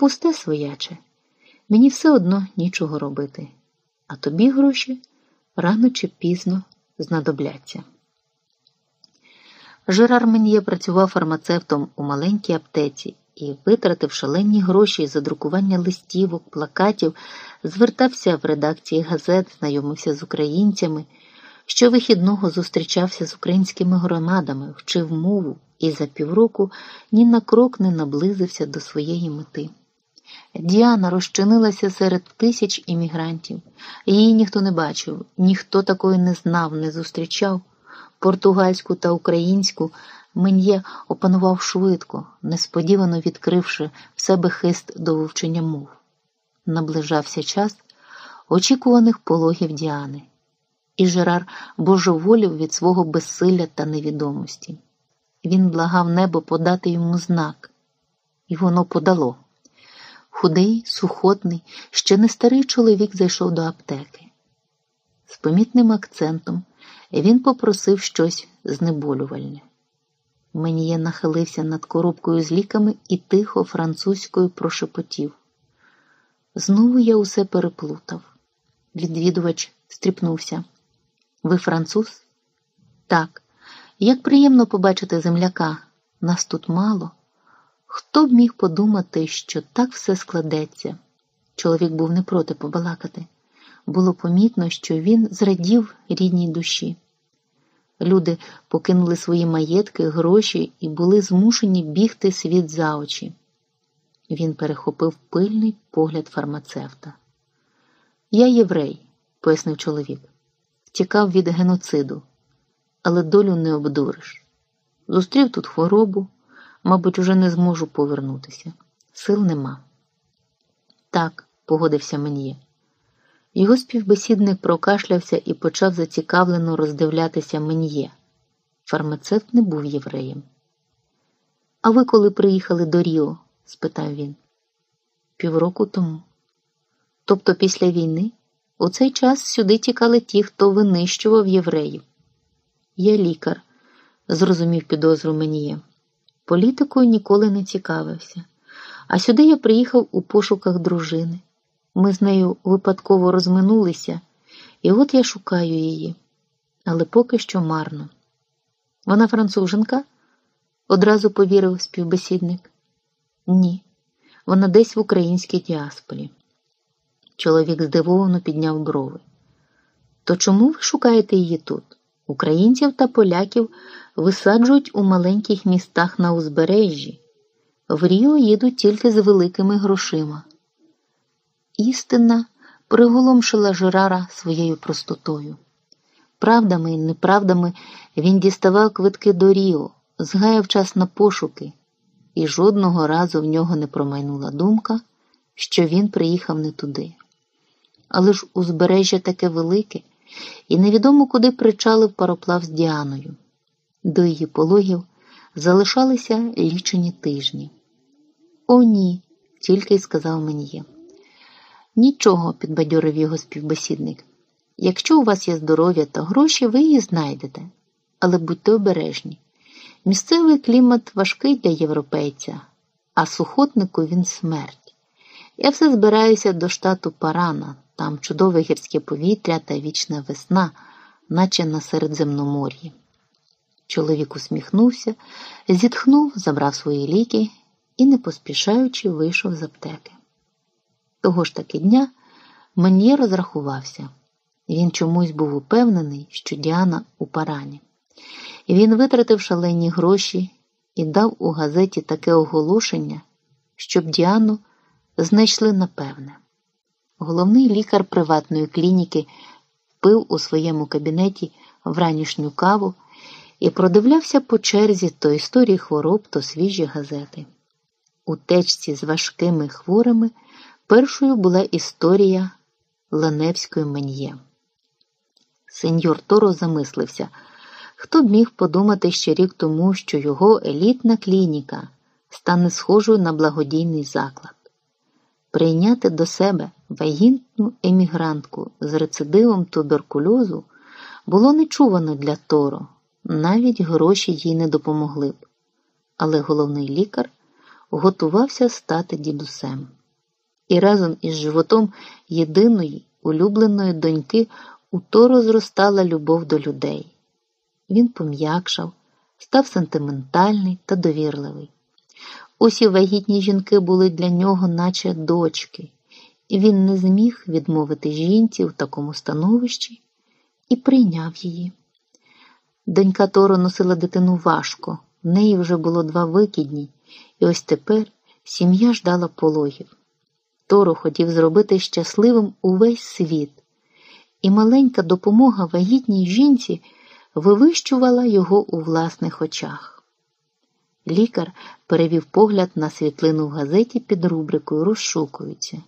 Пусте свояче, мені все одно нічого робити, а тобі гроші рано чи пізно знадобляться. Жерар Мен'є працював фармацевтом у маленькій аптеці і, витратив шалені гроші за друкування листівок, плакатів, звертався в редакції газет, знайомився з українцями, щовихідного зустрічався з українськими громадами, вчив мову і за півроку ні на крок не наблизився до своєї мети. Діана розчинилася серед тисяч іммігрантів. Її ніхто не бачив, ніхто такої не знав, не зустрічав. Португальську та українську Мен'є опанував швидко, несподівано відкривши в себе хист до вивчення мов. Наближався час очікуваних пологів Діани, і Жерар божеволів від свого безсилля та невідомості. Він благав небо подати йому знак, і воно подало. Худий, сухотний, ще не старий чоловік зайшов до аптеки. З помітним акцентом він попросив щось знеболювальне. Меніє нахилився над коробкою з ліками і тихо французькою прошепотів. Знову я усе переплутав. Відвідувач стріпнувся. Ви француз? Так. Як приємно побачити земляка. Нас тут мало. Хто б міг подумати, що так все складеться? Чоловік був не проти побалакати. Було помітно, що він зрадів рідній душі. Люди покинули свої маєтки, гроші і були змушені бігти світ за очі. Він перехопив пильний погляд фармацевта. Я єврей, пояснив чоловік, втікав від геноциду, але долю не обдуриш. Зустрів тут хворобу, мабуть, уже не зможу повернутися. Сил нема. Так, погодився мені. Його співбесідник прокашлявся і почав зацікавлено роздивлятися Мен'є. Фармацевт не був євреєм. А ви коли приїхали до Ріо? спитав він. Півроку тому. Тобто після війни у цей час сюди тікали ті, хто винищував євреїв. Я лікар, зрозумів підозру Мен'є. Політикою ніколи не цікавився. А сюди я приїхав у пошуках дружини. Ми з нею випадково розминулися, і от я шукаю її, але поки що марно. Вона француженка? одразу повірив співбесідник. Ні, вона десь в українській діаспорі. Чоловік здивовано підняв брови. То чому ви шукаєте її тут? Українців та поляків висаджують у маленьких містах на узбережжі, в Ріо їдуть тільки з великими грошима. Істина приголомшила Жерара своєю простотою. Правдами і неправдами він діставав квитки до Ріо, згаяв час на пошуки, і жодного разу в нього не промайнула думка, що він приїхав не туди. Але ж узбережжя таке велике, і невідомо куди причалив пароплав з Діаною. До її пологів залишалися лічені тижні. О, ні, тільки й сказав мені. Нічого, підбадьорив його співбесідник. Якщо у вас є здоров'я та гроші, ви її знайдете. Але будьте обережні. Місцевий клімат важкий для європейця, а сухотнику він смерть. Я все збираюся до штату Парана, там чудове гірське повітря та вічна весна, наче на Середземномор'ї. Чоловік усміхнувся, зітхнув, забрав свої ліки і, не поспішаючи, вийшов з аптеки. Того ж таки дня Мен'є розрахувався. Він чомусь був упевнений, що Діана у парані. Він витратив шалені гроші і дав у газеті таке оголошення, щоб Діану знайшли напевне. Головний лікар приватної клініки пив у своєму кабінеті вранішню каву і продивлявся по черзі то історії хвороб, то свіжі газети. У течці з важкими хворими першою була історія Ланевської Мен'є. Сеньор Торо замислився, хто б міг подумати ще рік тому, що його елітна клініка стане схожою на благодійний заклад. Прийняти до себе вагітну емігрантку з рецидивом туберкульозу було нечувано для Торо, навіть гроші їй не допомогли б. Але головний лікар готувався стати дідусем. І разом із животом єдиної улюбленої доньки у Торо зростала любов до людей. Він пом'якшав, став сентиментальний та довірливий. Усі вагітні жінки були для нього, наче дочки, він не зміг відмовити жінці в такому становищі і прийняв її. Донька Торо носила дитину важко, в неї вже було два викидні, і ось тепер сім'я ждала пологів. Торо хотів зробити щасливим увесь світ, і маленька допомога вагітній жінці вивищувала його у власних очах. Лікар перевів погляд на світлину в газеті під рубрикою Розшукуються